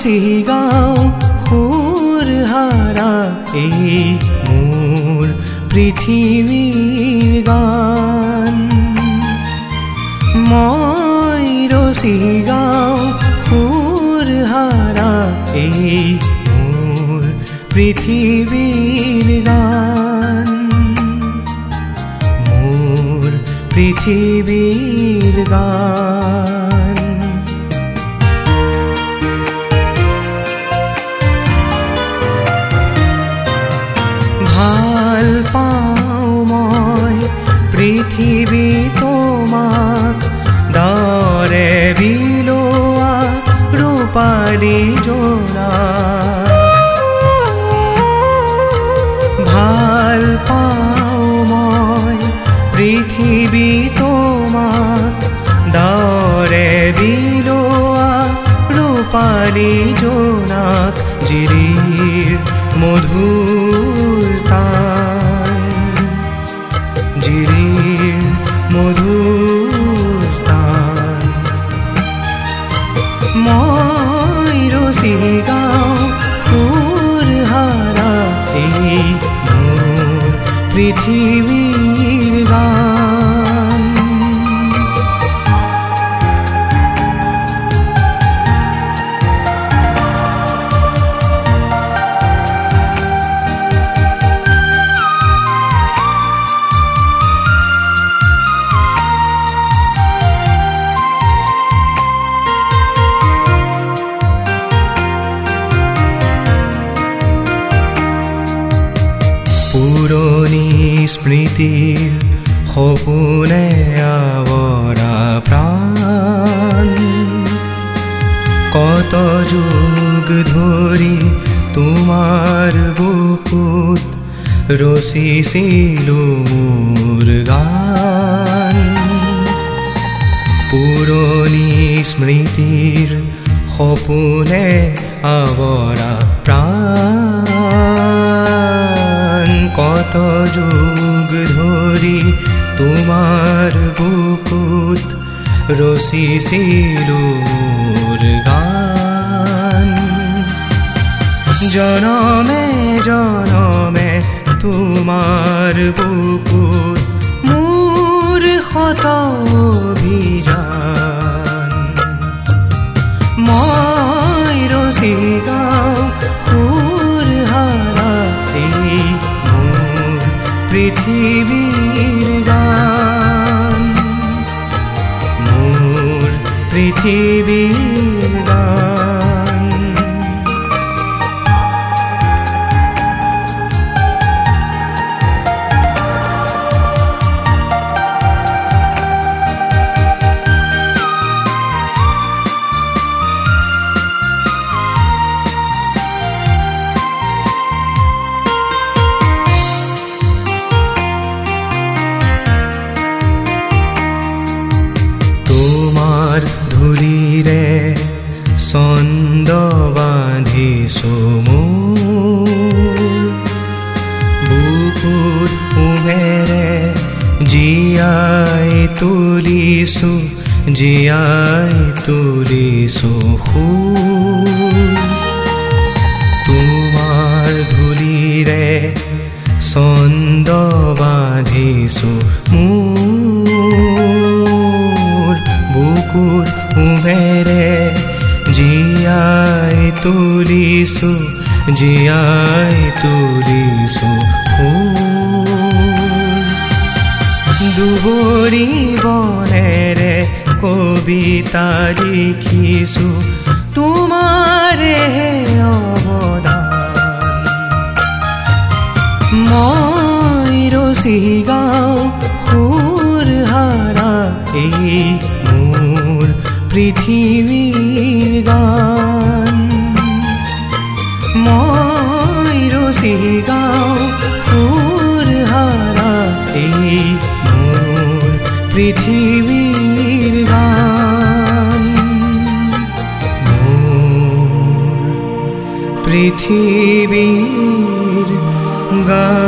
C গাঁও সুৰ হাৰা এই মোৰ পৃথিৱীৰ গান। মই ৰচি গাঁও সুৰ হাৰা এই মোৰ পৃথিৱীৰ গান। মোৰ পৃথিৱীৰ গান। পৃথিৱী তোমাক দৰে বিলোৱা ৰূপালী জোৰা ভালো পাও মই পৃথিৱী তোমাক দৰে বিলোৱা ৰূপালী জোনাক মধুৰ তান মধুৰ তান মই ৰচি গাওঁ সুৰ হাৰা এই মোৰ পৃথিৱীৰ গান স্মৃতিৰ সপোনে আৱৰা প্ৰাণ কত যুগ ধৰি তোমাৰ বুকুত ৰচিছিলো মোৰ গান। পুৰণি স্মৃতিৰ সপোনে আৱৰা প্ৰাণ কত যুগ ধৰি তোমাৰ বুকুত ৰচিছিলো মোৰ গান। জনমে জনমে তোমাৰ বুকুত মোৰ শত অভিযান। পৃথিৱীৰ গান ধূলিৰে চন্দ বান্ধিছো বুকুত উমেৰে জীয়াই তুলিছো জীয়াই তুলিছো সুৰ তোমাৰ ধূলিৰে চন্দ বান্ধিছো মোৰ উমেৰে জীয়াই তুলিছো জীয়াই তুলিছো দুবৰি বনেৰে কবিতা লিখিছো তোমাৰে অৱদান মই ৰচি গাওঁ সুৰ হাৰা এই পৃথিৱীৰ গান। মই গাওঁ এই মোৰ পৃথিৱীৰ গান। পৃথিৱীৰ গান।